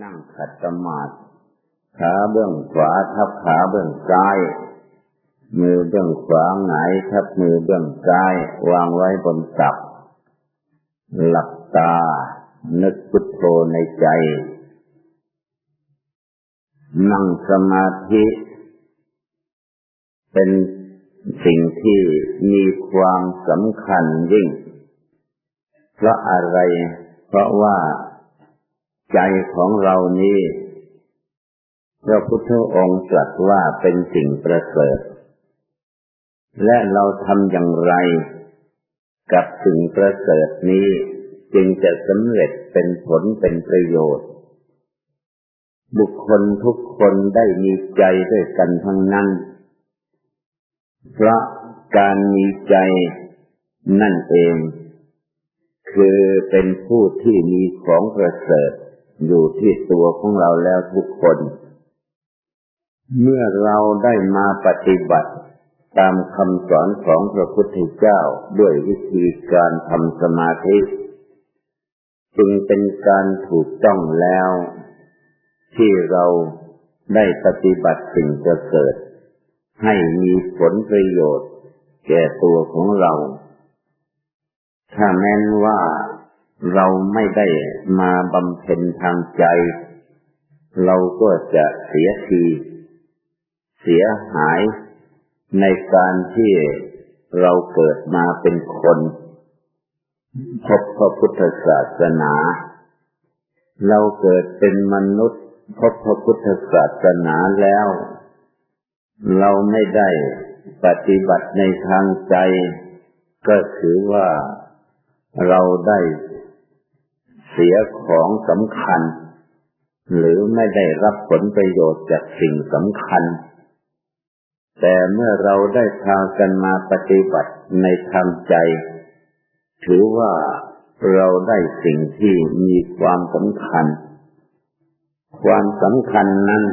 นั่งขัดสมาธิขาเบื้องขวาทับขาเบื้องซ้าย มือเบื้องขวาหงายทับมือเบื้องซ้าย วางไว้บนตัก หลับตา นึกพุทโธในใจ นั่งสมาธิ เป็นสิ่งที่มีความสำคัญยิ่ง เพราะอะไร เพราะว่า ใจของเรานี้พระพุทธองค์ตรัสว่าเป็นสิ่งประเสริฐ และเราทำอย่างไร กับสิ่งประเสริฐนี้จึงจะสำเร็จเป็นผลเป็นประโยชน์ บุคคลทุกคนได้มีใจด้วยกันทั้งนั้น เพราะการมีใจนั่นเอง คือเป็นผู้ที่มีของประเสริฐ อยู่ที่ตัวของเราแล้วทุกคน เมื่อเราได้มาปฏิบัติ ตามคำสอนของพระพุทธเจ้าด้วยวิธีการทำสมาธิ จึงเป็นการถูกต้องแล้ว ที่เราได้ปฏิบัติสิ่งจะเกิด ให้มีผลประโยชน์ แก่ตัวของเรา ถ้าแม้นว่า เราไม่ได้มาบำเพ็ญทางใจ เราก็จะเสียที เสียหายในการที่เราเกิดมาเป็นคนพบพระพุทธศาสนา เราเกิดเป็นมนุษย์พบพระพุทธศาสนาแล้ว เราไม่ได้ปฏิบัติในทางใจ ก็ถือว่าเราได้ เสียของสำคัญ หรือไม่ได้รับผลประโยชน์จากสิ่งสำคัญ แต่เมื่อเราได้พากันมาปฏิบัติในทางใจ ถือว่าเราได้สิ่งที่มีความสำคัญ ความสำคัญนั้น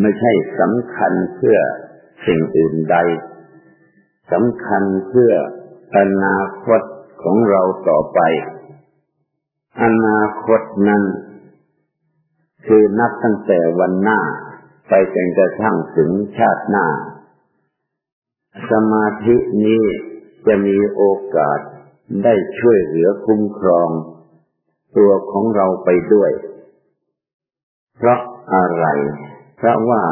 ไม่ใช่สำคัญเพื่อสิ่งอื่นใดสำคัญเพื่ออนาคตของเราต่อไป อนาคตนั้น คือนับตั้งแต่วันหน้า ไปจนกระทั่งถึงชาติหน้า สมาธินี้จะมีโอกาสได้ช่วยเหลือคุ้มครอง ตัวของเราไปด้วย เพราะอะไร เพราะว่า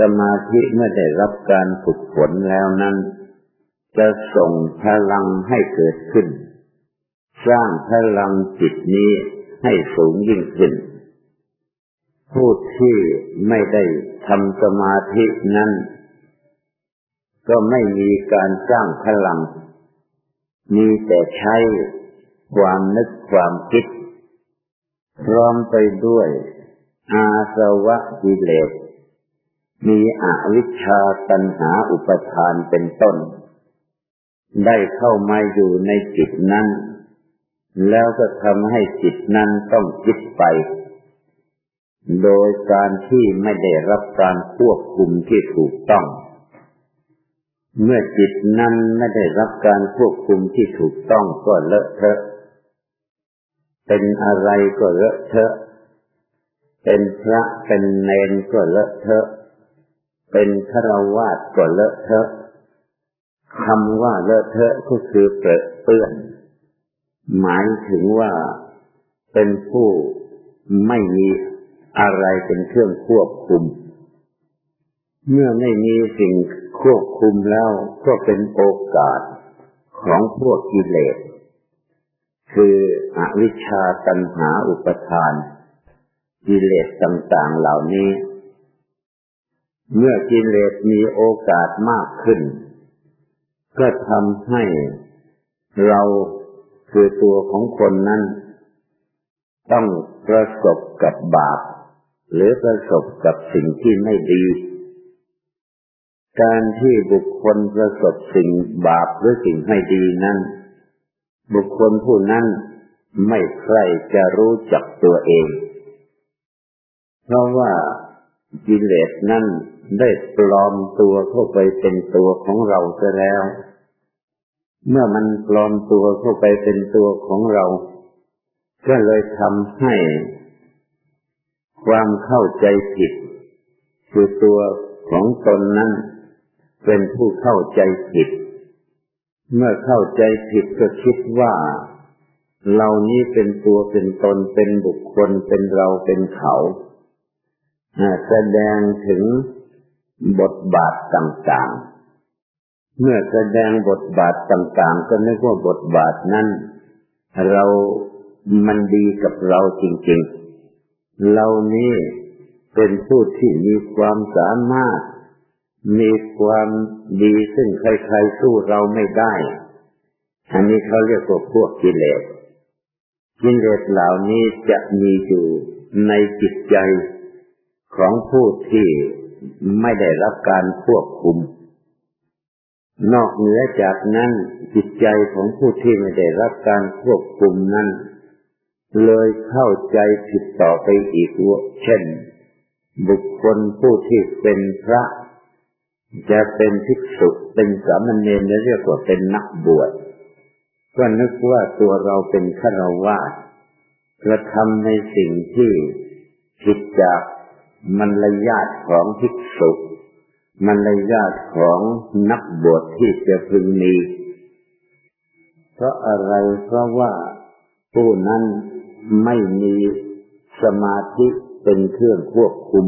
สมาธิเมื่อได้รับการฝึกฝนแล้วนั้น จะส่งพลังให้เกิดขึ้น สร้างพลังจิตนี้ให้สูงยิ่งขึ้น ผู้ที่ไม่ได้ทำสมาธินั้น ก็ไม่มีการสร้างพลัง มีแต่ใช้ความนึกความคิด พร้อมไปด้วยอาสวะกิเลส มีอวิชชาตัณหาอุปทานเป็นต้น ได้เข้ามาอยู่ในจิตนั้น แล้วก็ทำให้จิตนั้นต้องคิดไป โดยการที่ไม่ได้รับการควบคุมที่ถูกต้อง เมื่อจิตนั้นไม่ได้รับการควบคุมที่ถูกต้องก็เลอะเทอะ เป็นอะไรก็เลอะเทอะ เป็นพระเป็นเนนก็เลอะเทอะ เป็นฆราวาสก็เลอะเทอะคำว่าเลอะเทอะก็คือเปื้อน หมายถึงว่าเป็นผู้ไม่มีอะไรเป็นเครื่องควบคุม เมื่อไม่มีสิ่งควบคุมแล้วก็เป็นโอกาสของพวกกิเลส คืออวิชชาตัณหาอุปทาน กิเลสต่างๆเหล่านี้ เมื่อกิเลสมีโอกาสมากขึ้น ก็ทำให้เรา คือตัวของคนนั้น ต้องประสบกับบาป หรือประสบกับสิ่งที่ไม่ดี การที่บุคคลประสบสิ่งบาปหรือสิ่งไม่ดีนั้น บุคคลผู้นั้นไม่ใครจะรู้จักตัวเอง เพราะว่ากิเลสนั้นได้ปลอมตัวเข้าไปเป็นตัวของเราจะแล้ว เมื่อมันปลอมตัวเข้าไปเป็นตัวของเรา ก็เลยทำให้ ความเข้าใจผิดคือตัวของตนนั้น เป็นผู้เข้าใจผิด เมื่อเข้าใจผิดก็คิดว่า เรานี้เป็นตัวเป็นตนเป็นบุคคลเป็นเราเป็นเขาแสดงถึงบทบาทต่างๆ เมื่อแสดงบทบาทต่าง ๆ ก็นึกว่าบทบาทนั้น เรามันดีกับเราจริง ๆ เรานี่เป็นผู้ที่มีความสามารถ มีความดีซึ่งใครๆสู้เราไม่ได้ อันนี้เขาเรียกว่าพวกกิเลส กิเลสเหล่านี้จะมีอยู่ในจิตใจของผู้ที่ไม่ได้รับการควบคุม นอกเหนือจากนั้นจิตใจของผู้ที่ไม่ได้รับการควบคุมนั้น เลยเข้าใจผิดต่อไปอีกว่าเช่น บุคคลผู้ที่เป็นพระ จะเป็นภิกษุเป็นสามเณรเรียกว่าเป็นนักบวชก็นึกว่าตัวเราเป็นฆราวาสกระทำในสิ่งที่ผิดจากมันระยาตของภิกษุ มันระยาของนักบวชที่จะพึงมี เพราะอะไรเพราะว่าผู้นั้นไม่มีสมาธิเป็นเครื่องควบคุม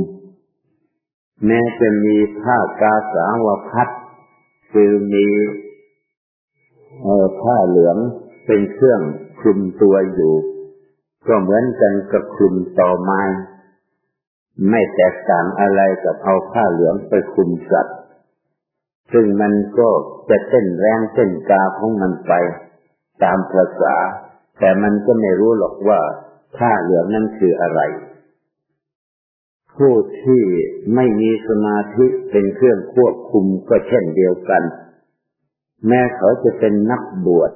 แม้จะมีผ้ากาสาวพัดคือมีผ้าเหลืองเป็นเครื่องคลุมตัวอยู่ ก็เหมือนกันกับคลุมต่อไม้ ไม่แตกต่างอะไรกับเอาผ้าเหลืองไปคลุมสัตว์ซึ่งมันก็จะเต้นแรงเต้นกาของมันไป ตามภาษา แต่มันก็ไม่รู้หรอกว่าผ้าเหลืองนั้นคืออะไร ผู้ที่ไม่มีสมาธิเป็นเครื่องควบคุมก็เช่นเดียวกัน แม้เขาจะเป็นนักบวช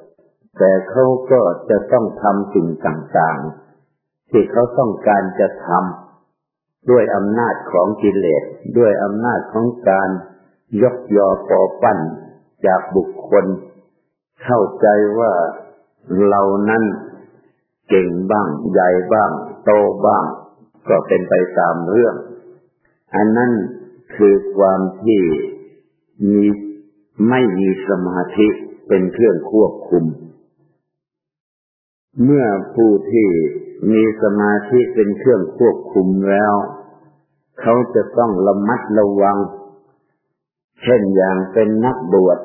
แต่เขาก็จะต้องทำสิ่งต่างๆ ที่เขาต้องการจะทำ ด้วยอำนาจของกิเลส ด้วยอำนาจของการยกยอปอปั้นจากบุคคล เข้าใจว่าเรานั้นเก่งบ้าง ใหญ่บ้าง โตบ้าง ก็เป็นไปตามเรื่อง อันนั้นคือความที่มีไม่มีสมาธิเป็นเครื่องควบคุม เมื่อผู้ที่มีสมาธิเป็นเครื่องควบคุมแล้ว เขาจะต้องระมัดระวัง เช่นอย่างเป็นนักบวช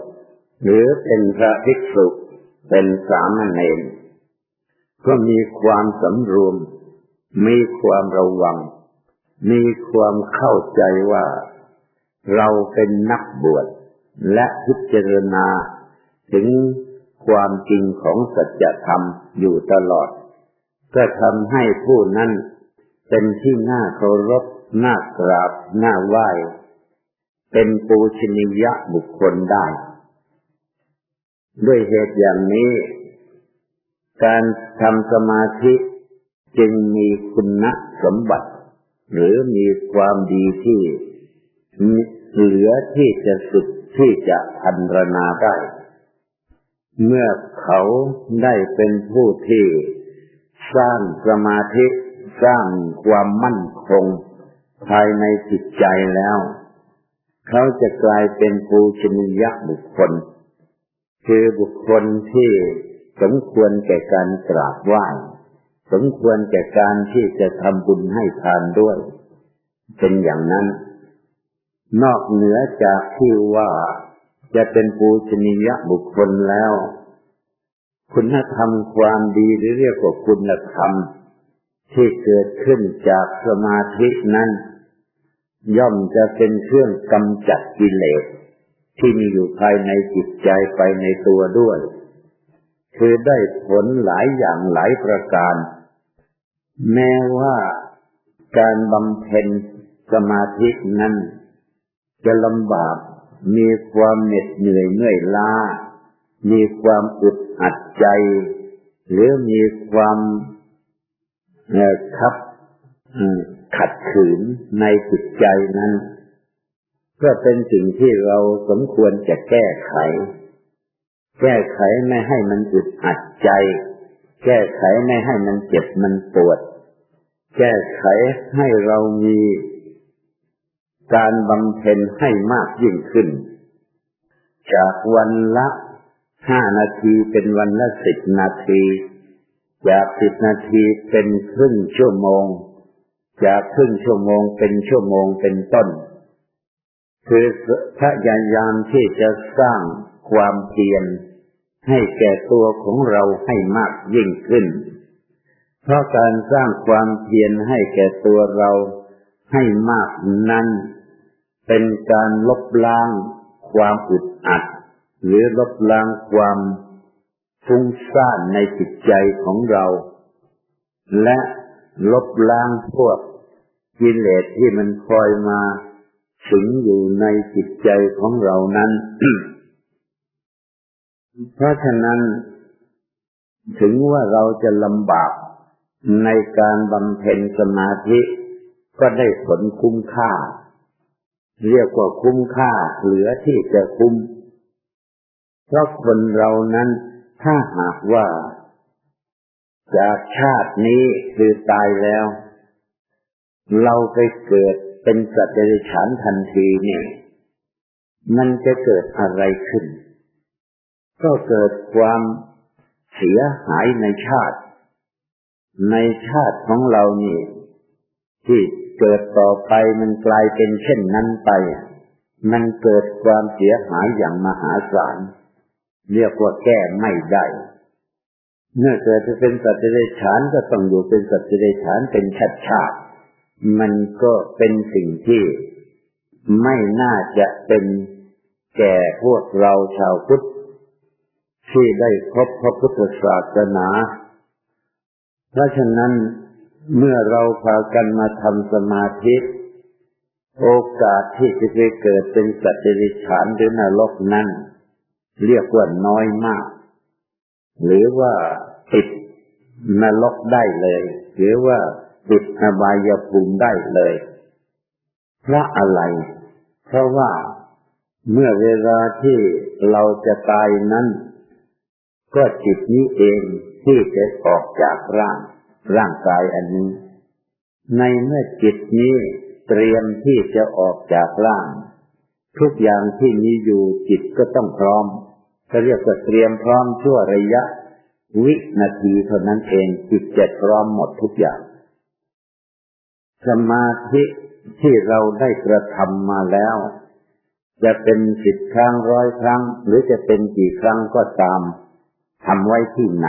หรือเป็นพระภิกษุเป็นสามเณรก็มีความสำรวม มีความระวัง มีความเข้าใจว่า เราเป็นนักบวชและพิจารณาถึง ความจริงของสัจธรรมอยู่ตลอด ก็ทำให้ผู้นั้นเป็นที่น่าเคารพน่ากราบน่าไหว้ เป็นปูชนียะบุคคลได้ ด้วยเหตุอย่างนี้ การทำสมาธิจึงมีคุณสมบัติ หรือมีความดีที่เหลือที่จะสุดที่จะพันรนาได้ เมื่อเขาได้เป็นผู้ที่สร้างสมาธิสร้างความมั่นคง ภายในจิตใจแล้ว เขาจะกลายเป็นปูชนียบุคคล คือบุคคลที่สมควรแก่การกราบไหว้สมควรแก่การที่จะทำบุญให้ทานด้วย เป็นอย่างนั้น นอกเหนือจากที่ว่า จะเป็นปูชนียบุคคลแล้ว คุณธรรมความดีหรือเรียกว่าคุณธรรม ที่เกิดขึ้นจากสมาธินั้น ย่อมจะเป็นเครื่องกำจัดกิเลส ที่มีอยู่ภายในจิตใจไปในตัวด้วย คือได้ผลหลายอย่างหลายประการ แม้ว่าการบำเพ็ญสมาธินั้นจะลำบาก มีความเหน็ดเหนื่อยเมื่อยล้า มีความอึดอัดใจ หรือมีความคับขัดขืนในจิตใจนั้น ก็เป็นสิ่งที่เราสมควรจะแก้ไข แก้ไขไม่ให้มันอึดอัดใจ แก้ไขไม่ให้มันเจ็บมันปวด แก้ไขให้เรามี การบำเพ็ญให้มากยิ่งขึ้น จากวันละห้านาทีเป็นวันละสิบนาที จากสิบนาทีเป็นครึ่งชั่วโมง จากครึ่งชั่วโมงเป็นชั่วโมงเป็นต้น คือพยายามที่จะสร้างความเพียรให้แก่ตัวของเราให้มากยิ่งขึ้น เพราะการสร้างความเพียรให้แก่ตัวเราให้มากนั้น เป็นการลบล้างความอึดอัด หรือลบล้างความฟุ้งซ่านในจิตใจของเรา และลบล้างพวกกิเลสที่มันคอยมาสิงอยู่ในจิตใจของเรานั้น เพราะฉะนั้น ถึงว่าเราจะลำบากในการบำเพ็ญสมาธิก็ได้ผลคุ้มค่า เรียกว่าคุ้มค่าเหลือที่จะคุ้ม เพราะคนเรานั้นถ้าหากว่า จากชาตินี้คือตายแล้ว เราไปเกิดเป็นสัตว์เดรัจฉานทันทีเนี่ยมันจะเกิดอะไรขึ้น ก็เกิดความเสียหายในชาติ ในชาติของเรานี่ที่ เกิดต่อไปมันกลายเป็นเช่นนั้นไป มันเกิดความเสียหายอย่างมหาศาล เรียกว่าแก้ไม่ได้เมื่อเกิดจะเป็นสัตว์เดรัจฉานก็ต้องอยู่เป็นสัตว์เดรัจฉานเป็นชาติชาติมันก็เป็นสิ่งที่ไม่น่าจะเป็นแก่พวกเราชาวพุทธที่ได้พบพระพุทธศาสนา เพราะฉะนั้น เมื่อเราพากันมาทำสมาธิโอกาสที่จะไปเกิดเป็นสัตว์เดรัจฉานหรือนรกนั้น เรียกว่าน้อยมาก หรือว่าติดนรกได้เลย หรือว่าติดอบายภูมิได้เลยเพราะอะไร เพราะว่าเมื่อเวลาที่เราจะตายนั้น ก็จิตนี้เองที่จะออกจากร่าง ร่างกายอันนี้ ในเมื่อจิตนี้เตรียมที่จะออกจากร่าง ทุกอย่างที่มีอยู่จิตก็ต้องพร้อมเขาเรียกว่าเตรียมพร้อมชั่วระยะ วินาทีเท่านั้นเองจิตจะพร้อมหมดทุกอย่าง สมาธิที่เราได้กระทำมาแล้ว จะเป็นสิบครั้งร้อยครั้ง หรือจะเป็นกี่ครั้งก็ตามทำไว้ที่ไหน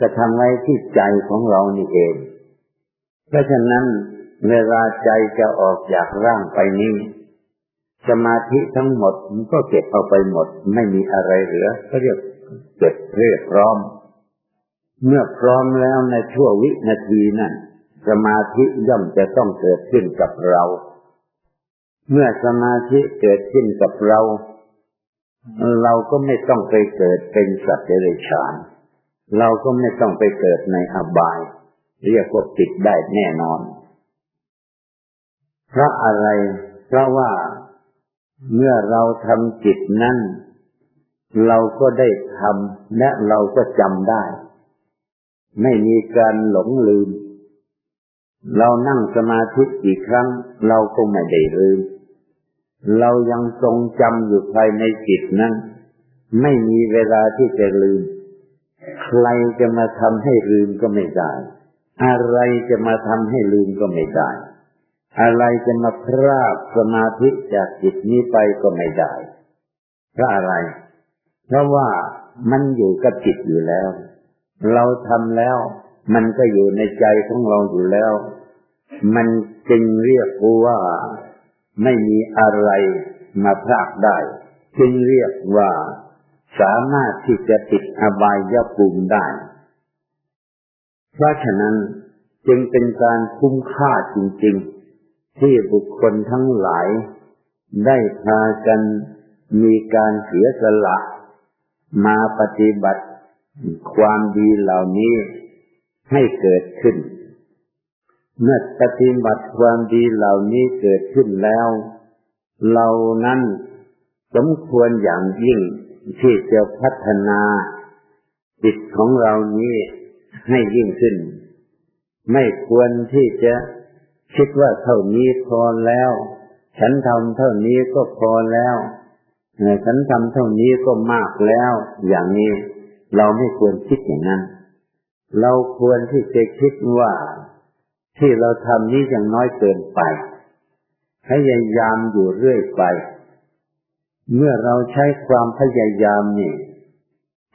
ก็ทำไว้ที่ใจของเรานี่เอง เพราะฉะนั้นเวลาใจจะออกจากร่างไปนี้สมาธิทั้งหมดมันก็เก็บเอาไปหมด ไม่มีอะไรเหลือก็เรียกเก็บเรียกพร้อม เมื่อพร้อมแล้วในชั่ววินาทีนั้นสมาธิย่อมจะต้องเกิดขึ้นกับเรา เมื่อสมาธิเกิดขึ้นกับเรา เราก็ไม่ต้องไปเกิดเป็นสัตว์เดรัจฉาน เราก็ไม่ต้องไปเกิดในอบาย เรียกว่าติดได้แน่นอน เพราะอะไร เพราะว่าเมื่อเราทำจิตนั้นเราก็ได้ทำและเราก็จำได้ ไม่มีการหลงลืม เรานั่งสมาธิกี่ครั้ง เราก็ไม่ได้ลืม เรายังทรงจำอยู่ภายในจิตนั้น ไม่มีเวลาที่จะลืม ใครจะมาทำให้ลืมก็ไม่ได้ อะไรจะมาทำให้ลืมก็ไม่ได้ อะไรจะมาพรากสมาธิจากจิตนี้ไปก็ไม่ได้เพราะอะไร เพราะว่ามันอยู่กับจิตอยู่แล้ว เราทำแล้ว มันก็อยู่ในใจของเราอยู่แล้ว มันจึงเรียกว่าไม่มีอะไรมาพรากได้ จึงเรียกว่า สามารถที่จะติดอบายภูมิได้ เพราะฉะนั้นจึงเป็นการคุ้มค่าจริง ๆ ที่บุคคลทั้งหลาย ได้พากันมีการเสียสละ มาปฏิบัติความดีเหล่านี้ให้เกิดขึ้น เมื่อปฏิบัติความดีเหล่านี้เกิดขึ้นแล้ว เรานั้นสมควรอย่างยิ่ง ที่จะพัฒนาจิตของเรานี้ให้ยิ่งขึ้น ไม่ควรที่จะคิดว่าเท่านี้พอแล้ว ฉันทำเท่านี้ก็พอแล้วฉันทำเท่านี้ก็มากแล้ว อย่างนี้เราไม่ควรคิดอย่างนั้น เราควรที่จะคิดว่า ที่เราทำนี้ยังน้อยเกินไปพยายามอยู่เรื่อยไป เมื่อเราใช้ความพยายามนี่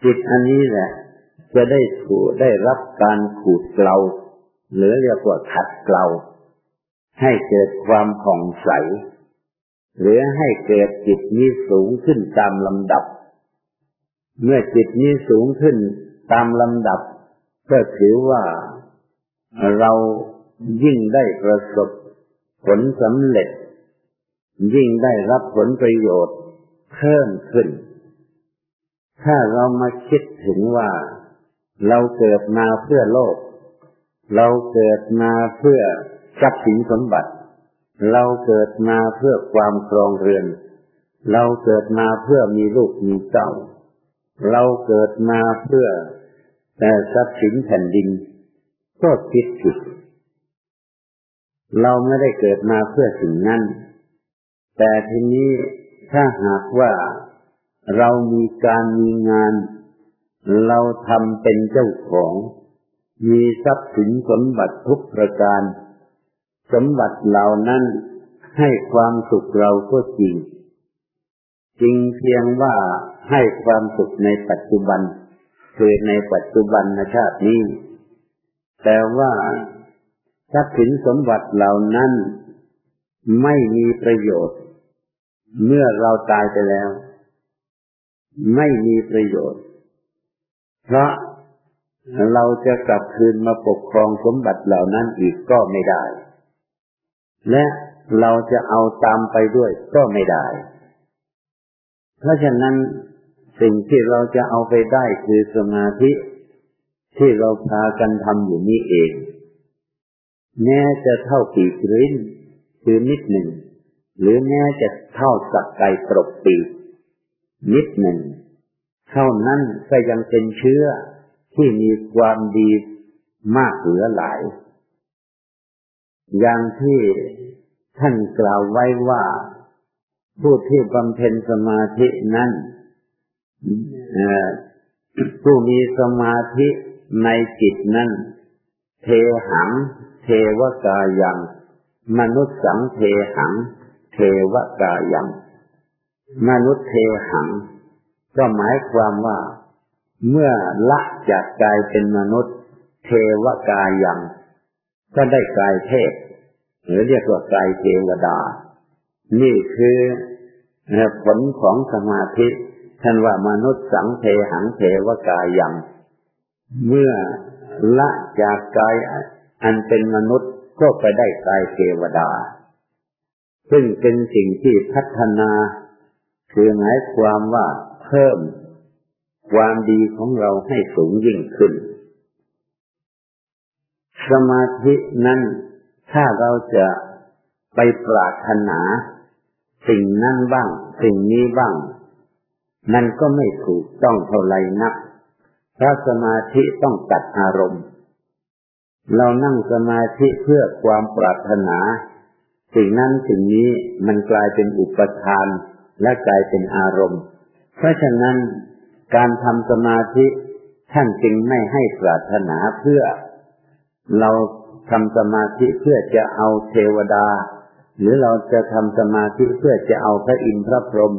จิตอันนี้แหละจะได้ถูได้รับการขูดเกลาหรือเรียกว่าขัดเกลาให้เกิดความผ่องใส หรือให้เกิดจิตนี้สูงขึ้นตามลำดับ เมื่อจิตนี้สูงขึ้นตามลำดับ ก็ถือว่าเรายิ่งได้ประสบผลสำเร็จ ยิ่งได้รับผลประโยชน์ เพิ่มขึ้น ถ้าเรามาคิดถึงว่า เราเกิดมาเพื่อโลก เราเกิดมาเพื่อทรัพย์สินสมบัติ เราเกิดมาเพื่อความครองเรือน เราเกิดมาเพื่อมีลูกมีเจ้า เราเกิดมาเพื่อแต่ทรัพย์สินแผ่นดิน ก็คิดผิด เราไม่ได้เกิดมาเพื่อสิ่งนั้น แต่ทีนี้ ถ้าหากว่าเรามีการมีงาน เราทำเป็นเจ้าของ มีทรัพย์สินสมบัติทุกประการ สมบัติเหล่านั้นให้ความสุขเราก็จริง จริงเพียงว่าให้ความสุขในปัจจุบันคือในปัจจุบันชาตินี้ แต่ว่าทรัพย์สินสมบัติเหล่านั้นไม่มีประโยชน์ เมื่อเราตายไปแล้ว ไม่มีประโยชน์ เพราะเราจะกลับคืนมาปกครองสมบัติเหล่านั้นอีกก็ไม่ได้ และเราจะเอาตามไปด้วยก็ไม่ได้ เพราะฉะนั้นสิ่งที่เราจะเอาไปได้คือสมาธิที่เราพากันทำอยู่นี้เอง แม้จะเท่าปีกริ้นคือนิดหนึ่ง หรือแม้จะเท่าสักไก่ปรบปีกนิดหนึ่ง เท่านั้นก็ยังเป็นเชื้อที่มีความดีมากเหลือหลาย อย่างที่ท่านกล่าวไว้ว่า ผู้ที่บำเพ็ญสมาธินั้นผู้มีสมาธิในจิตนั้น เทหัง เทวกายัง มนุษย์สังเทหัง เทวกายังมนุษย์เทหัง ก็หมายความว่า เมื่อละจากกายเป็นมนุษย์ เทวกายัง ก็ได้กายเทพ หรือเรียกว่ากายเทวดา นี่คือผลของสมาธิท่านว่ามนุษย์สังเทหังเทวกายัง เมื่อละจากกายอันเป็นมนุษย์ก็ไปได้กายเทวดา ซึ่งเป็นสิ่งที่พัฒนา คือหมายความว่าเพิ่มความดีของเราให้สูงยิ่งขึ้น สมาธินั้นถ้าเราจะไปปรารถนา สิ่งนั้นบ้าง สิ่งนี้บ้าง มันก็ไม่ถูกต้องเท่าไรนักพระสมาธิต้องตัดอารมณ์ เรานั่งสมาธิเพื่อความปรารถนา สิ่งนั้นสิ่งนี้มันกลายเป็นอุปทานและกลายเป็นอารมณ์ เพราะฉะนั้นการทำสมาธิท่านจึงไม่ให้ปรารถนาเพื่อ เราทำสมาธิเพื่อจะเอาเทวดา หรือเราจะทำสมาธิเพื่อจะเอาพระอินทร์พระพรหม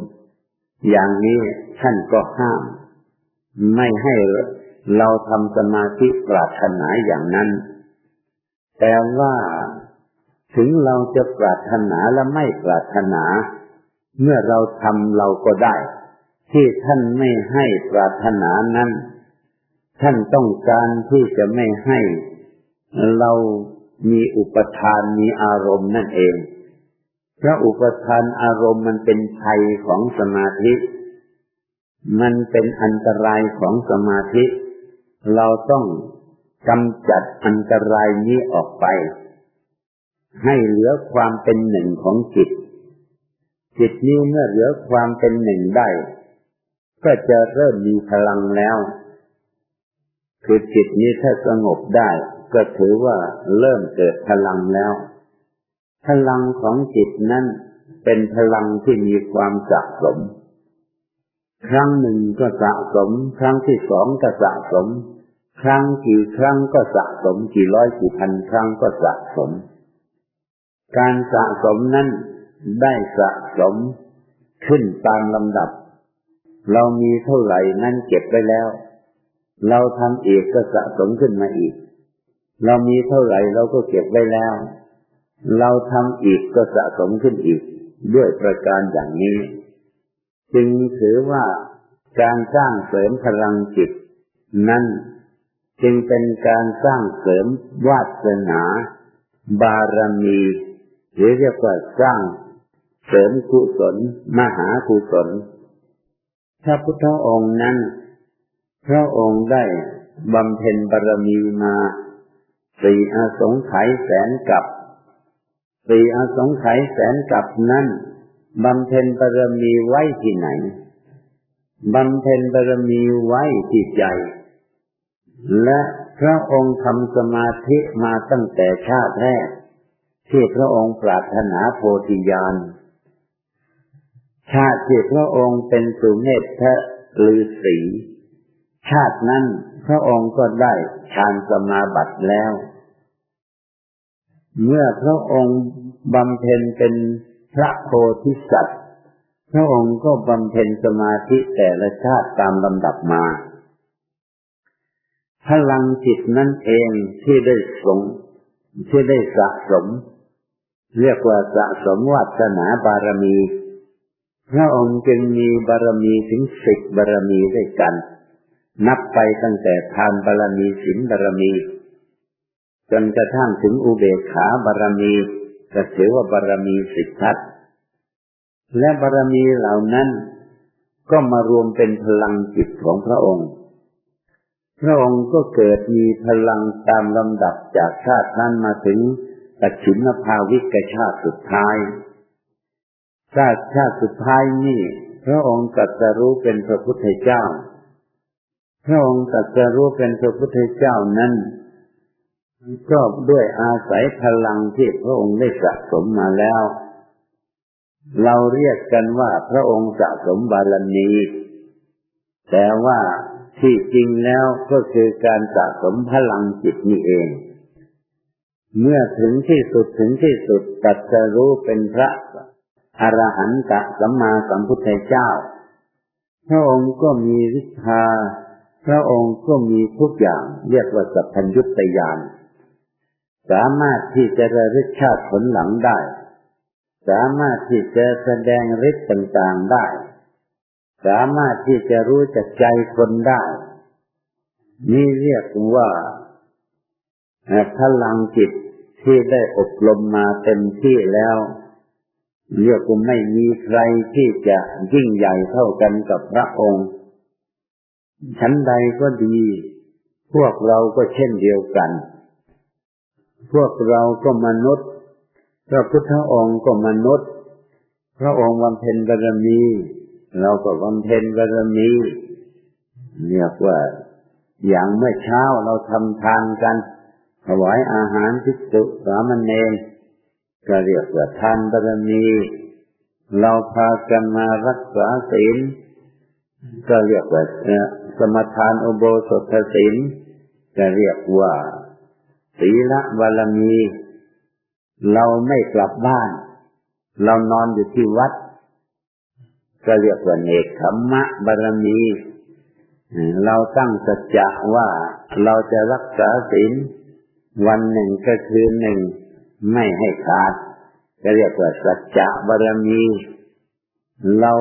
อย่างนี้ท่านก็ห้าม ไม่ให้เราทำสมาธิปรารถนาอย่างนั้น แต่ว่า ถึงเราจะปรารถนาและไม่ปรารถนา เมื่อเราทำเราก็ได้ ที่ท่านไม่ให้ปรารถนานั้น ท่านต้องการที่จะไม่ให้ เรามีอุปทานมีอารมณ์นั่นเองเพราะอุปทานอารมณ์มันเป็นภัยของสมาธิ มันเป็นอันตรายของสมาธิ เราต้องกำจัดอันตรายนี้ออกไป ให้เหลือความเป็นหนึ่งของจิต จิตนี้เมื่อเหลือความเป็นหนึ่งได้ ก็จะเริ่มมีพลังแล้ว คือจิตนี้ถ้าสงบได้ ก็ถือว่าเริ่มเกิดพลังแล้ว พลังของจิตนั้นเป็นพลังที่มีความสะสม ครั้งหนึ่งก็สะสม ครั้งที่สองก็สะสม ครั้งกี่ครั้งก็สะสม กี่ร้อยกี่พันครั้งก็สะสม การสะสมนั้นได้สะสมขึ้นตามลำดับ เรามีเท่าไหร่นั้นเก็บไว้แล้ว เราทำอีกก็สะสมขึ้นมาอีก เรามีเท่าไหร่เราก็เก็บไว้แล้ว เราทำอีกก็สะสมขึ้นอีก ด้วยประการอย่างนี้ จึงถือว่าการสร้างเสริมพลังจิต นั้นจึงเป็นการสร้างเสริมวาสนา บารมี หรือเรียกว่าสร้างเสริมกุศลมหากุศลพระพุทธองค์นั้น พระองค์ได้บำเพ็ญบารมีมาสี่อาสงไขยแสนกับสี่อาสงไขยแสนกับนั้นบำเพ็ญบารมีไว้ที่ไหนบำเพ็ญบารมีไว้ที่ใจ และพระองค์ทำสมาธิมาตั้งแต่ชาติแรก ที่พระองค์ปรารถนาโพธิญาณชาติที่พระองค์เป็นสุเมธพระฤาษีชาตินั้นพระองค์ก็ได้ฌานสมาบัติแล้ว เมื่อพระองค์บำเพ็ญเป็นพระโพธิสัตว์ พระองค์ก็บำเพ็ญสมาธิแต่ละชาติตามลำดับมา พลังจิตนั่นเองที่ได้สงที่ได้สะสม เรียกว่าสะสมวัฒนาบารมี พระองค์จึงมีบารมีถึงสิบบารมีด้วยกัน นับไปตั้งแต่ทานบารมีศีลบารมี จนกระทั่งถึงอุเบกขาบารมีก็ถือว่าบารมีสิบทัศและบารมีเหล่านั้นก็มารวมเป็นพลังจิตของพระองค์ พระองค์ก็เกิดมีพลังตามลำดับจากชาตินั้นมาถึง ตัดฉินภาวิกชาติสุดท้าย ชาติชาติสุดท้ายนี่พระองค์ตรัสรู้เป็นพระพุทธเจ้า พระองค์ตรัสรู้เป็นพระพุทธเจ้านั้นก็ด้วยอาศัยพลังที่พระองค์ได้สะสมมาแล้ว เราเรียกกันว่าพระองค์สะสมบารมีแต่ว่าที่จริงแล้วก็คือการสะสมพลังจิตนี่เอง เมื่อถึงที่สุดถึงที่สุดตัดสรู้เป็นพระอรหันตสัมมาสัมพุทธเจ้า พระองค์ก็มีฤทธาพระองค์ก็มีทุกอย่าง เรียกว่าสัพพัญญุตยาน สามารถที่จะระลึกชาติผลหลังได้ สามารถที่จะแสดงฤทธิ์ต่างๆได้ สามารถที่จะรู้จักใจคนได้ นี่เรียกว่า พลังจิตที่ได้อบรมมาเต็มที่แล้วเรียกว่าไม่มีใครที่จะยิ่งใหญ่เท่ากันกับพระองค์ ชั้นใดก็ดี พวกเราก็เช่นเดียวกัน พวกเราก็มนุษย์ พระพุทธองค์ก็มนุษย์ พระองค์บำเพ็ญบารมี เราก็บำเพ็ญบารมีเรียกว่าอย่างเมื่อเช้าเราทำทานกัน ถวายอาหารทิสุสามเณรก็เรียกว่าทานบารมี เราพากันมารักษาศีลก็เรียกว่าสมทานอุโบสถศีลก็เรียกว่าศีลบารมี เราไม่กลับบ้าน เรานอนอยู่ที่วัด ก็เรียกว่าเนกขมมะบารมี เราตั้งสัจจะว่าเราจะรักษาศีล วันหนึ่งก็คือหนึ่งไม่ให้ขาดจะเรียกว่าสัจจะบารมี เรา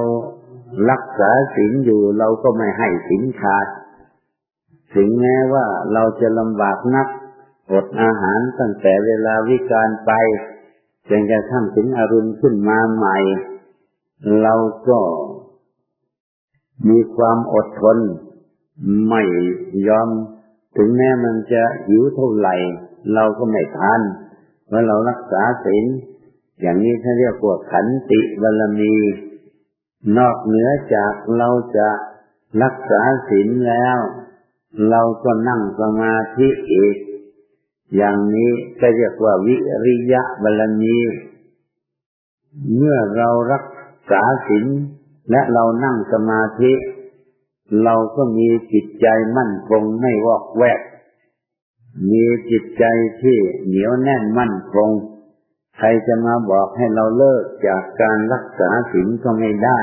รักษาศีลอยู่เราก็ไม่ให้ศีลขาด ถึงแม้ว่าเราจะลำบากนักอดอาหารตั้งแต่เวลาวิการไปจนกระทั่งถึงอรุณขึ้นมาใหม่ เราก็มีความอดทน ไม่ยอม ถึงแม้มันจะหิวเท่าไหร่ เราก็ไม่ทานเมื่อเรารักษาศีลอย่างนี้เขาเรียกว่าขันติบารมี นอกเหนือจากเราจะรักษาศีลแล้ว เราก็นั่งสมาธิอีก อย่างนี้ก็เรียกว่าวิริยะบารมี เมื่อเรารักษาศีลและเรานั่งสมาธิ เราก็มีจิตใจมั่นคงไม่วอกแวก มีจิตใจที่เหนียวแน่นมั่นคง ใครจะมาบอกให้เราเลิกจากการรักษาศีลก็ไม่ได้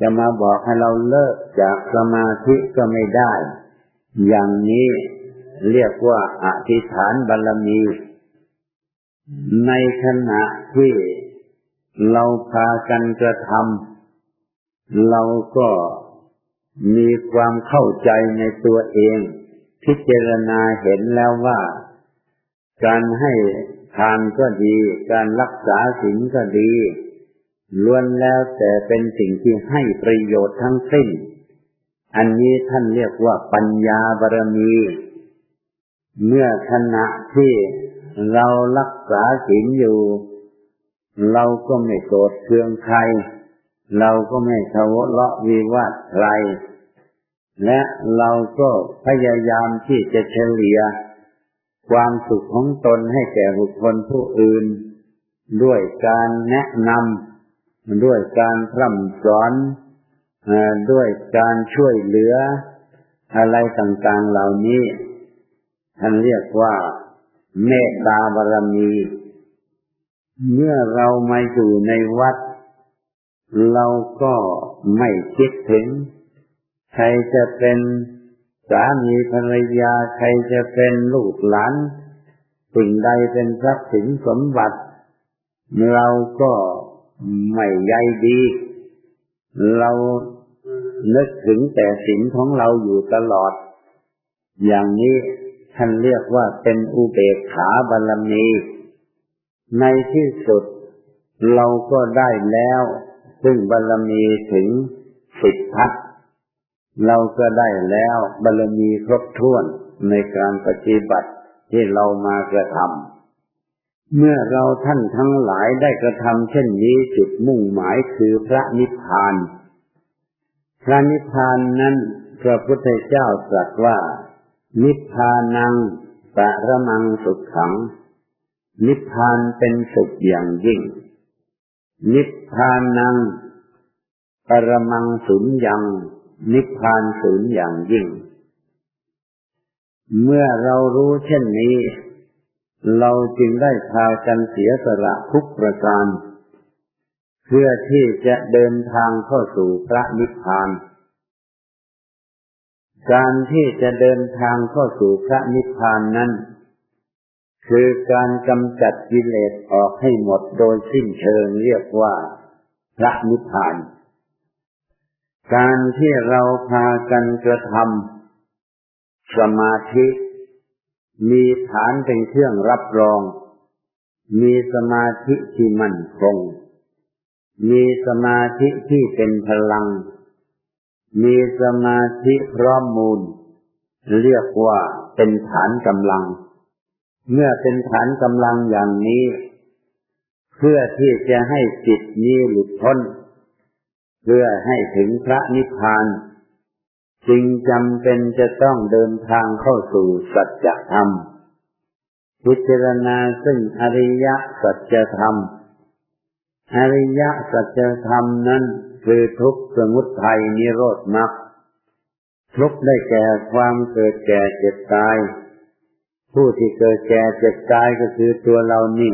จะมาบอกให้เราเลิกจากสมาธิก็ไม่ได้ อย่างนี้เรียกว่าอธิษฐานบารมี ในขณะที่เราพากันกระทำเราก็ มีความเข้าใจในตัวเอง พิจารณาเห็นแล้วว่า การให้ทานก็ดี การรักษาศีลก็ดีล้วนแล้วแต่เป็นสิ่งที่ให้ประโยชน์ทั้งสิ้น อันนี้ท่านเรียกว่าปัญญาบารมี เมื่อขณะที่เรารักษาศีลอยู่ เราก็ไม่โกรธเคืองใคร เราก็ไม่ทะเลาะวิวาทใคร และเราก็พยายามที่จะเฉลี่ยความสุขของตนให้แก่บุคคลผู้อื่น ด้วยการแนะนำด้วยการพร่ำสอนด้วยการช่วยเหลือ อะไรต่างๆเหล่านี้ ท่านเรียกว่าเมตตาบารมี เมื่อเรามาอยู่ในวัด เราก็ไม่คิดถึง ใครจะเป็นสามีภรรยา ใครจะเป็นลูกหลาน สิ่งใดเป็นทรัพย์สินสมบัติ เราก็ไม่ใยดี เรานึกถึงแต่สิ่งของเราอยู่ตลอด อย่างนี้ท่านเรียกว่าเป็นอุเบกขาบารมี ในที่สุดเราก็ได้แล้ว ซึ่งบารมีถึงสิบทัศเราก็ได้แล้วบารมีครบถ้วนในการปฏิบัติที่เรามากระทำเมื่อเราท่านทั้งหลายได้กระทำเช่นนี้จุดมุ่งหมายคือพระนิพพาน พระนิพพานนั้นพระพุทธเจ้าตรัสว่า นิพพานังปะระมังสุขขัง นิพพานเป็นสุขอย่างยิ่ง นิพพานัง ปรมังสุญยัง นิพพานสุญอย่างยิ่ง เมื่อเรารู้เช่นนี้ เราจึงได้พากันเสียสละทุกประการ เพื่อที่จะเดินทางเข้าสู่พระนิพพาน การที่จะเดินทางเข้าสู่พระนิพพานนั้น คือการกำจัดกิเลสออกให้หมดโดยสิ้นเชิงเรียกว่าพระนิพพาน การที่เราพากันกระทำสมาธิ มีฐานเป็นเครื่องรับรอง มีสมาธิที่มั่นคง มีสมาธิที่เป็นพลัง มีสมาธิพร้อมมูล เรียกว่าเป็นฐานกำลัง เมื่อเป็นฐานกำลังอย่างนี้ เพื่อที่จะให้จิตนี้หลุดพ้น เพื่อให้ถึงพระนิพพาน จึงจำเป็นจะต้องเดินทางเข้าสู่สัจธรรม พิจารณาซึ่งอริยสัจธรรม อริยสัจธรรมนั้นคือทุกข์สมุทัยนิโรธมรรคทุกได้แก่ความเกิดแก่เจ็บตาย ผู้ที่เกิดแก่เจ็บตายก็คือตัวเรานี่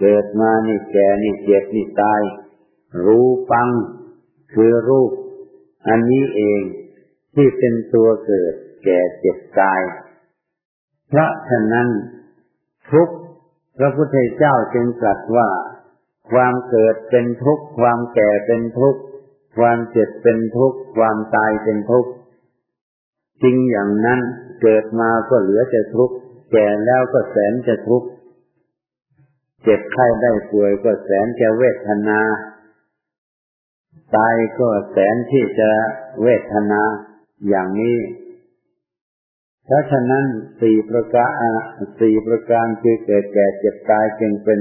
เกิดมานี่แก่นี่เจ็บนี่ตาย รู้ปัง คือรูป อันนี้เองที่เป็นตัวเกิดแก่เจ็บตาย เพราะฉะนั้นทุกพระพุทธเจ้าจึงตรัสว่า ความเกิดเป็นทุกข์ความแก่เป็นทุกข์ความเจ็บเป็นทุกข์ความตายเป็นทุกข์ จริงอย่างนั้นเกิดมาก็เหลือจะทุกข์แก่แล้วก็แสนจะทุกข์เจ็บไข้ได้ป่วยก็แสนจะเวทนา ตายก็แสนที่จะเวทนาอย่างนี้ เพราะฉะนั้นสี่ประการสี่ประการคือเกิดแก่เจ็บตายจึงเป็น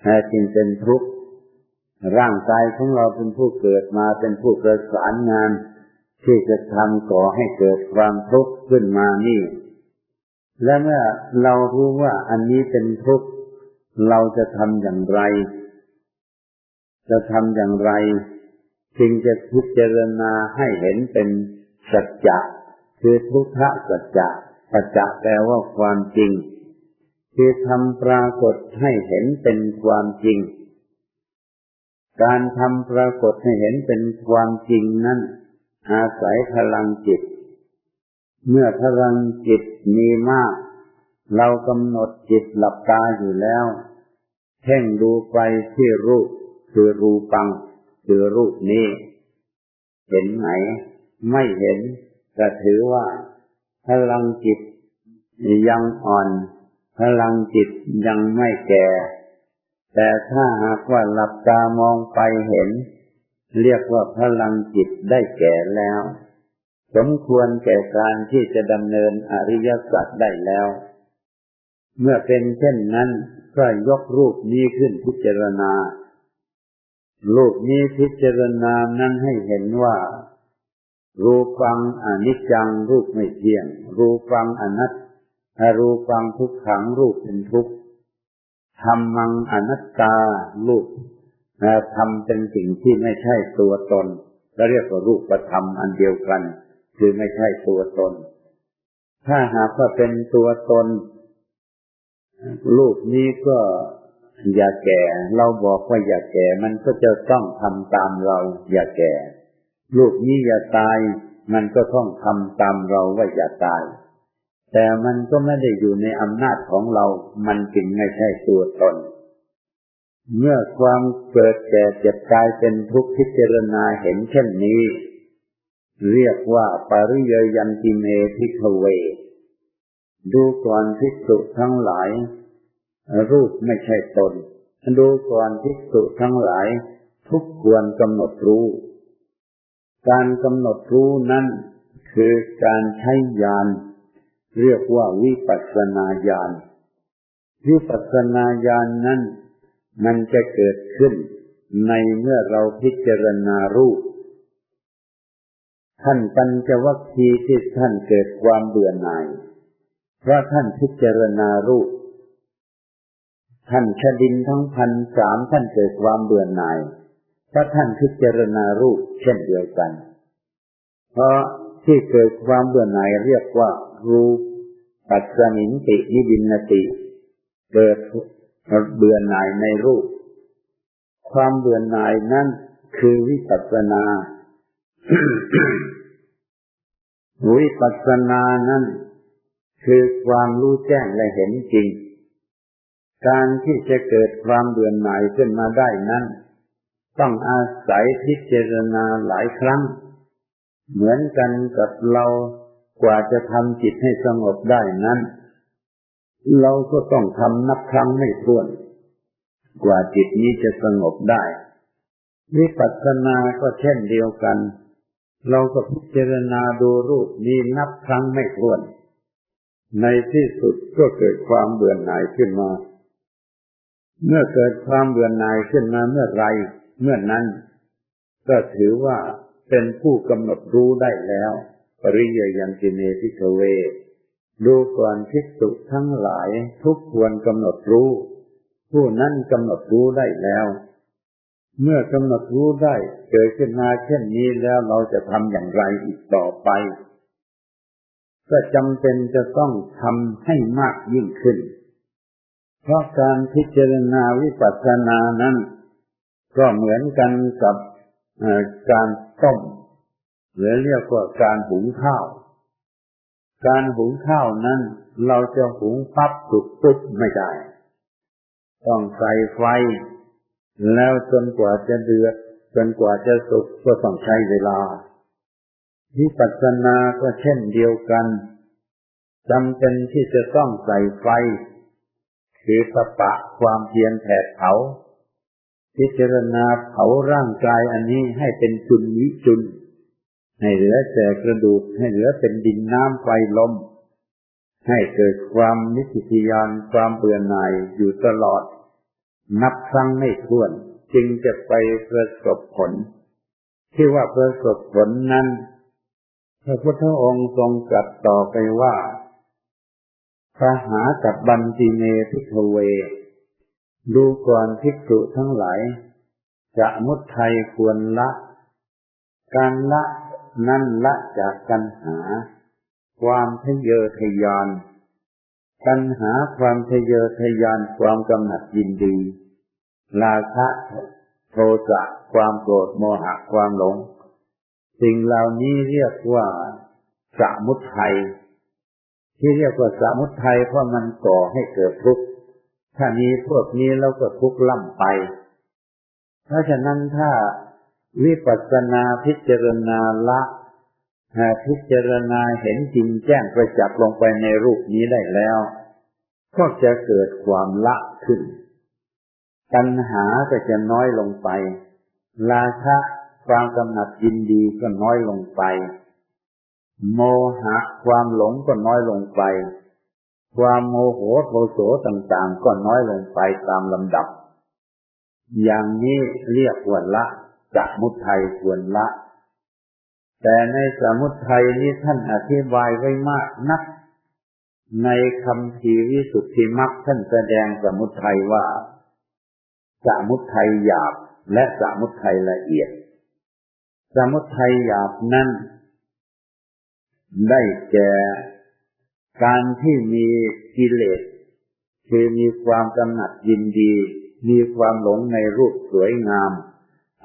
แท้จริงเป็นทุกข์ร่างกายของเราเป็นผู้เกิดมาเป็นผู้ประสานงาน ที่จะทำก่อให้เกิดความทุกข์ขึ้นมานี่ และเมื่อเรารู้ว่าอันนี้เป็นทุกข์ เราจะทำอย่างไร จะทำอย่างไร จึงจะพิจารณาให้เห็นเป็นสัจจะคือทุกขสัจจะสัจจะแปลว่าความจริง คือทำปรากฏให้เห็นเป็นความจริง การทำปรากฏให้เห็นเป็นความจริงนั้น อาศัยพลังจิต เมื่อพลังจิตมีมาก เรากำหนดจิตหลับตาอยู่แล้วเพ่งดูไปที่รูปคือรูปัง คือรูปนี้ เห็นไหมไม่เห็นก็ถือว่า พลังจิตยังอ่อน พลังจิตยังไม่แก่ แต่ถ้าหากว่าหลับตามองไปเห็น เรียกว่าพลังจิตได้แก่แล้ว สมควรแก่การที่จะดำเนินอริยสัจได้แล้ว เมื่อเป็นเช่นนั้นก็ยกรูปนี้ขึ้นพิจารณา รูปนี้พิจารณานั้นให้เห็นว่า รูปังอนิจจังรูปไม่เที่ยง รูปังอนัตรูปังทุกขังรูปเป็นทุกข์ธรรมังอนัตตารูป ธรรมเป็นสิ่งที่ไม่ใช่ตัวตนก็เรียกว่ารูปประธรรมอันเดียวกัน คือไม่ใช่ตัวตน ถ้าหากว่าเป็นตัวตน รูปนี้ก็อย่าแก่ เราบอกว่าอย่าแก่ มันก็จะต้องทำตามเรา อย่าแก่ลูกนี้อย่าตาย มันก็ต้องทำตามเราว่าอย่าตาย แต่มันก็ไม่ได้อยู่ในอำนาจของเรา มันจึงไม่ใช่ตัวตน เมื่อความเกิดแก่เจ็บตายเป็นทุกข์พิจารณาเห็นเช่นนี้ เรียกว่าปริยยันติเมพิกเว ดูก่อนพิสุทั้งหลาย รูปไม่ใช่ตน ดูก่อนภิกษุทั้งหลาย ทุกควรกำหนดรู้ การกำหนดรู้นั้นคือการใช้ญาณเรียกว่าวิปัสสนาญาณวิปัสสนาญาณนนั้น มันจะเกิดขึ้นในเมื่อเราพิจารณารูป ท่านปัญจวัคคีย์ที่ท่านเกิดความเบื่อหน่าย เพราะท่านพิจารณารูป ท่านชดินทั้งพันสามท่านเกิดความเบื่อหน่าย เพราะท่านพิจารณารูปเช่นเดียวกัน เพราะที่เกิดความเบื่อหน่ายเรียกว่ารูปปัจจมินตินิบินติ เกิด เบื่อหน่ายในรูป ความเบื่อหน่ายนั้นคือวิปัสสนาวิปัสสนานั้นคือความรู้แจ้งและเห็นจริง การที่จะเกิดความเบื่อหน่ายขึ้นมาได้นั้น ต้องอาศัยพิจารณาหลายครั้ง เหมือนกันกับเรากว่าจะทำจิตให้สงบได้นั้น เราก็ต้องทำนับครั้งไม่ถ้วน กว่าจิตนี้จะสงบได้วิปัสสนาก็เช่นเดียวกัน เราก็พิจารณาดูรูปนี้นับครั้งไม่ถ้วน ในที่สุดก็เกิดความเบื่อหน่ายขึ้นมา เมื่อเกิดความเบื่อหน่ายขึ้นมาเมื่อไร เมื่อนั้น ก็ถือว่าเป็นผู้กำหนดรู้ได้แล้ว ปริยยันติเนพิกเว ดูก่อนภิกษุทั้งหลายทุกควรกำหนดรู้ ผู้นั้นกำหนดรู้ได้แล้ว เมื่อกำหนดรู้ได้เกิดขึ้นมาเช่นนี้แล้วเราจะทำอย่างไรอีกต่อไปก็จำเป็นจะต้องทำให้มากยิ่งขึ้น เพราะการพิจารณาวิปัสสนานั้น ก็เหมือนกันกับการต้มหรือเรียกว่าการหุงข้าว การหุงข้าวนั้น เราจะหุงปั๊บสุกปุ๊บไม่ได้ ต้องใส่ไฟ แล้วจนกว่าจะเดือด จนกว่าจะสุกก็ต้องใช้เวลาวิปัสสนาก็เช่นเดียวกันจำเป็นที่จะต้องใส่ไฟ คือสปะความเพียรแผดเผา พิจารณาเผาร่างกายอันนี้ให้เป็นจุนวิจุน ให้เหลือแต่กระดูกให้เหลือเป็นดินน้ำไฟลม ให้เกิดความนิพพิยานความเบื่อหน่ายอยู่ตลอด นับครั้งไม่ถ้วน จึงจะไปประสบผล ที่ว่าประสบผลนั้น พระพุทธองค์ทรงตรัสต่อไปว่าปหากับบันติเมพิทเว ดูก่อนภิกษุทั้งหลาย จะมุตไทยควรละ การละ นั่นละจากกันหา ความทะเยอทะยานปัญหาความทะเยอทะยานความกำหนัดยินดีลาคะโทสะความโกรธโมหะความหลง สิ่งเหล่านี้เรียกว่าสมุทัยที่เรียกว่าสมุทัยเพราะมันก่อให้เกิดทุกข์ถ้ามีพวกนี้แล้วก็ทุกข์ล่ำไป เพราะฉะนั้นถ้า วิปัสสนาพิจารณาละพิจารณาเห็นจริงแจ้งประจักษ์ลงไปในรูปนี้ได้แล้ว ก็จะเกิดความละขึ้นตัณหาก็จะน้อยลงไป ราคะความกำหนัดยินดีก็น้อยลงไป โมหะความหลงก็น้อยลงไป ความโมโหโทโสต่างๆ ก็น้อยลงไปตามลำดับ อย่างนี้เรียกว่าละ สมุทัยควรละ แต่ในสมุทัยนี้ท่านอธิบายไว้มากนัก ในคำทีวิสุทธิมักท่านแสดงสมุทัยว่า สมุทัยหยาบและสมุทัยละเอียด สมุทัยหยาบนั้นได้แก่การที่มีกิเลสคือมีความกำหนัดยินดี มีความหลงในรูปสวยงาม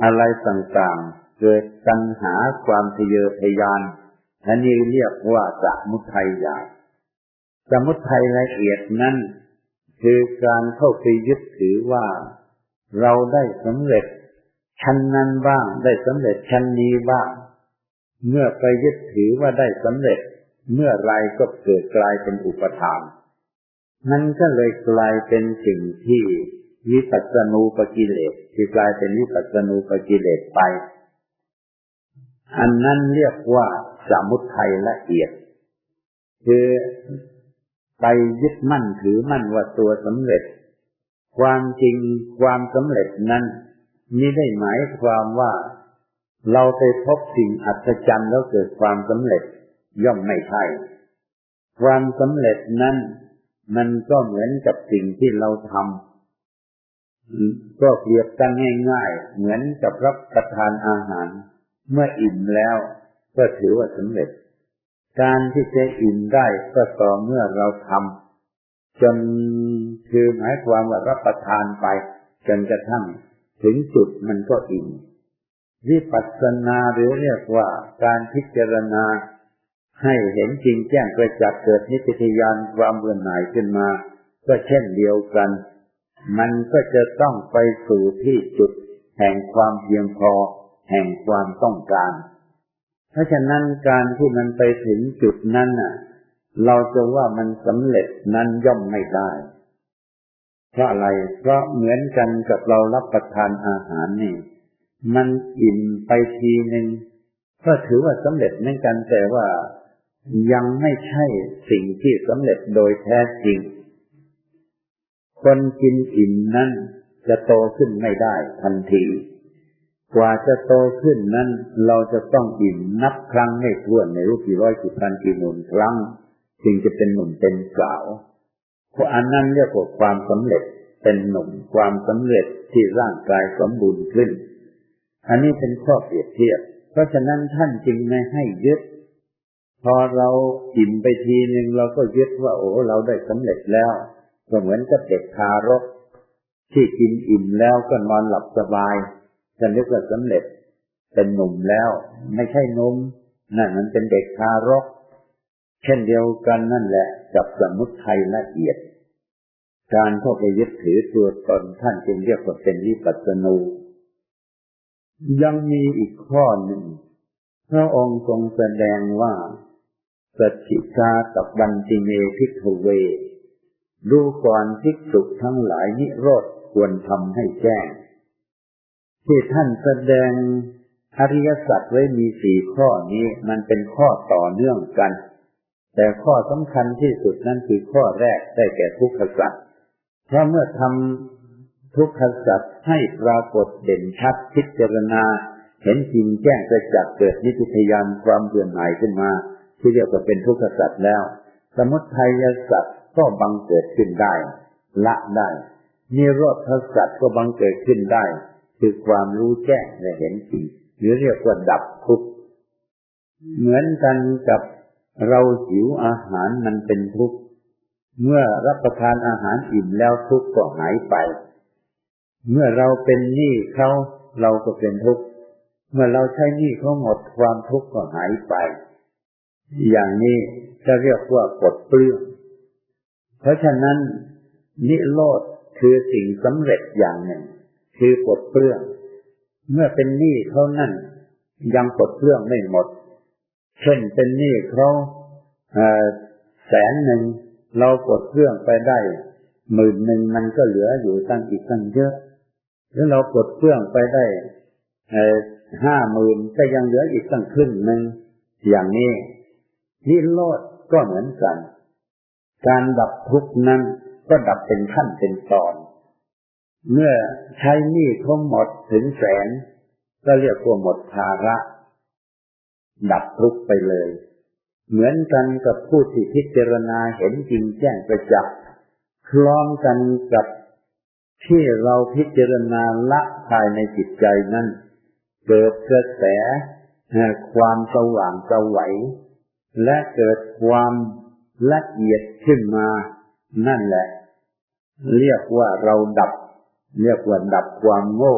อะไรต่างๆ เกิดตัณหาความทะเยอทะยานอันนี้เรียกว่าสมุทัยหยาบสมุทัยละเอียดนั้นคือการเข้าไปยึดถือว่า เราได้สำเร็จชั้นนั้นบ้างได้สำเร็จชั้นนี้บ้าง เมื่อไปยึดถือว่าได้สำเร็จ เมื่อไรก็เกิดกลายเป็นอุปทาน นั่นก็เลยกลายเป็นสิ่งที่ วิปัสสนูปกิเลสคือกลายเป็นวิปัสสนูปกิเลสไป อันนั้นเรียกว่าสมุทัยละเอียด คือไปยึดมั่นถือมั่นว่าตัวสำเร็จ ความจริงความสำเร็จนั้นมิได้หมายความว่าเราไปพบสิ่งอัศจรรย์แล้วเกิดความสำเร็จย่อมไม่ใช่ความสำเร็จนั้นมันก็เหมือนกับสิ่งที่เราทำ ก็เปรียบกันง่ายๆ เหมือนกับรับประทานอาหาร เมื่ออิ่มแล้วก็ถือว่าสำเร็จ การที่จะอิ่มได้ก็ต่อเมื่อเราทำจนคือหมายความว่ารับประทานไป จนกระทั่งถึงจุดมันก็อิ่มวิปัสสนาหรือเรียกว่าการพิจารณา ให้เห็นจริงแจ้งกระจักเกิดนิพพยานความเบื่อหน่ายขึ้นมา ก็เช่นเดียวกัน มันก็จะต้องไปสู่ที่จุด แห่งความเพียงพอ แห่งความต้องการ เพราะฉะนั้นการที่มันไปถึงจุดนั้นน่ะ เราจะว่ามันสำเร็จนั้นย่อมไม่ได้ เพราะอะไร เพราะเหมือนกันกับเรารับประทานอาหารนี่ มันอิ่มไปทีหนึ่งก็ถือว่าสำเร็จเหมือนกันแต่ว่ายังไม่ใช่สิ่งที่สำเร็จโดยแท้จริง คนกินอิ่มนั้นจะโตขึ้นไม่ได้ทันที กว่าจะโตขึ้นนั้น เราจะต้องอิ่มนับครั้งไม่ถ้วนในรูปกี่ร้อยกี่พันกี่หมื่นครั้ง จึงจะเป็นหนุ่มเป็นสาวเพราะอันนั้นเรียกว่าความสำเร็จเป็นหนุ่มความสำเร็จที่ร่างกายสมบูรณ์ขึ้น อันนี้เป็นข้อเปรียบเทียบ เพราะฉะนั้นท่านจึงไม่ให้ยึด พอเราอิ่มไปทีหนึ่งเราก็ยึดว่าโอ้เราได้สำเร็จแล้ว ก็เหมือนกับเด็กทารก ที่กินอิ่มแล้วก็นอนหลับสบายจะนึกว่าสำเร็จเป็นหนุ่มแล้ว ไม่ใช่นุ่มนั่นมันเป็นเด็กทารก เช่นเดียวกันนั่นแหละ กับสมุทัยละเอียด การเข้าไปยึดถือตัวตนท่านจึงเรียกว่าเป็นวิปัสสนูยังมีอีกข้อหนึ่งพระองค์ทรงแสดงว่าสัจจิกากับบันติเมพิกเว ดูก่อนทิกสุทั้งหลายนิโรธควรทำให้แจ้ง ที่ท่านแสดงอริยสัจไว้มีสี่ข้อนี้มันเป็นข้อต่อเนื่องกัน แต่ข้อสำคัญที่สุดนั่นคือข้อแรกได้แก่ทุกขสัตว์เพราะเมื่อทำทุกขสัตว์ให้ปรากฏเด่นชัดพิจารณา เห็นจริงแจ้งกระจักเกิดนิพพยานความเบื่อหน่ายขึ้นมา ที่เรียกว่าเป็นทุกขสัตว์แล้ว สมุทัยสัตว์ ก็บังเกิดขึ้นได้ ละได้นิโรธสัตว์ก็บังเกิดขึ้นได้ คือความรู้แจ้งและเห็นจริงหรือเรียกว่าดับทุกข์เหมือนกันกับเราหิวอาหารมันเป็นทุกข์เมื่อรับประทานอาหารอิ่มแล้วทุกข์ก็หายไป เมื่อเราเป็นหนี้เขาเราก็เป็นทุกข์เมื่อเราใช้หนี้เขาหมดความทุกข์ก็หายไป อย่างนี้จะเรียกว่าปลดเปลื้อง เพราะฉะนั้น นิโรธคือสิ่งสำเร็จอย่างหนึ่ง คือปลดเปลื้อง เมื่อเป็นหนี้เขานั่น ยังปลดเปลื้องไม่หมด เช่นเป็นหนี้เขาแสนหนึ่งเราปลดเปลื้องไปได้หมื่นหนึ่งมันก็เหลืออยู่ตั้งอีกตั้งเยอะแล้วเราปลดเปลื้องไปได้ห้าหมื่นก็ยังเหลืออีกตั้งครึ่งหนึ่งอย่างนี้นิโรธก็เหมือนกัน การดับทุกข์นั้นก็ดับเป็นขั้นเป็นตอน เมื่อใช้หนี้เขาหมดถึงแสน ก็เรียกว่าหมดภาระ ดับทุกข์ไปเลย เหมือนกันกับผู้ที่พิจารณาเห็นจริงแจ้งประจักษ์คล้องกันกับที่เราพิจารณาละภายในจิตใจนั้นเกิดกระแสความสว่างสวัยและเกิดความ ละเอียดขึ้นมา นั่นแหละ เรียกว่าเราดับ เรียกว่าดับความโง่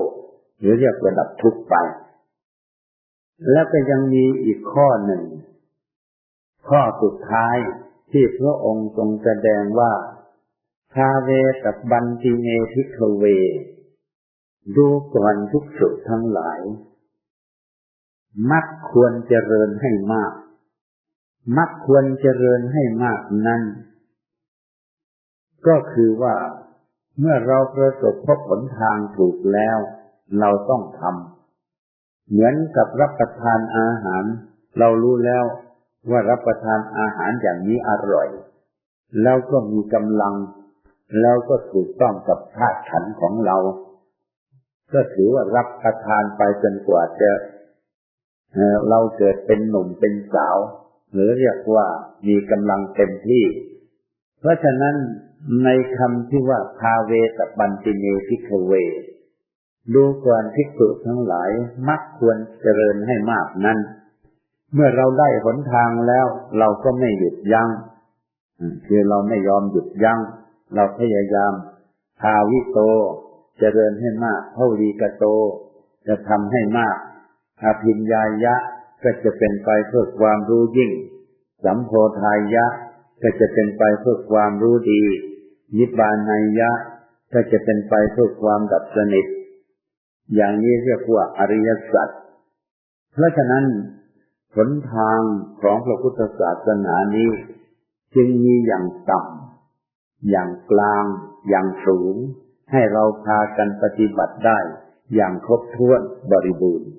หรือเรียกว่าดับทุกข์ไป แล้วก็ยังมีอีกข้อหนึ่ง ข้อสุดท้ายที่พระองค์ทรงแสดงว่าคาเวกับบันติเนทิคเว ดูก่อนทุกสุทั้งหลาย มักควรเจริญให้มาก มักควรเจริญให้มากนั้น ก็คือว่าเมื่อเราประสบพบผลทางถูกแล้ว เราต้องทำเหมือนกับรับประทานอาหาร เรารู้แล้วว่ารับประทานอาหารอย่างนี้อร่อย แล้วก็มีกำลัง แล้วก็ถูกต้องกับธาตุขันของเรา ก็ถือว่ารับประทานไปจนกว่าจะเราเกิดเป็นหนุ่มเป็นสาว หรือเรียกว่ามีกำลังเต็มที่ เพราะฉะนั้นในคำที่ว่าพาเวตบันติเนพิกเว ดูก่อนทิกุทั้งหลายมักควรเจริญให้มากนั้น เมื่อเราได้หนทางแล้ว เราก็ไม่หยุดยัง้งคือเราไม่ยอมหยุดยัง้ง เราพยายามพาวิโต เจริญให้มากเท่ารีกโต จะทำให้มากอาพิญญายะ ก็จะเป็นไปเพื่อความรู้ยิ่ง สัมโพธายะ ก็จะเป็นไปเพื่อความรู้ดี นิบานายะ ก็จะเป็นไปเพื่อความดับสนิท อย่างนี้เรียกว่าอริยสัจ เพราะฉะนั้นหนทางของพระพุทธศาสนานี้ จึงมีอย่างต่ำ อย่างกลาง อย่างสูง ให้เราพากันปฏิบัติได้อย่างครบถ้วนบริบูรณ์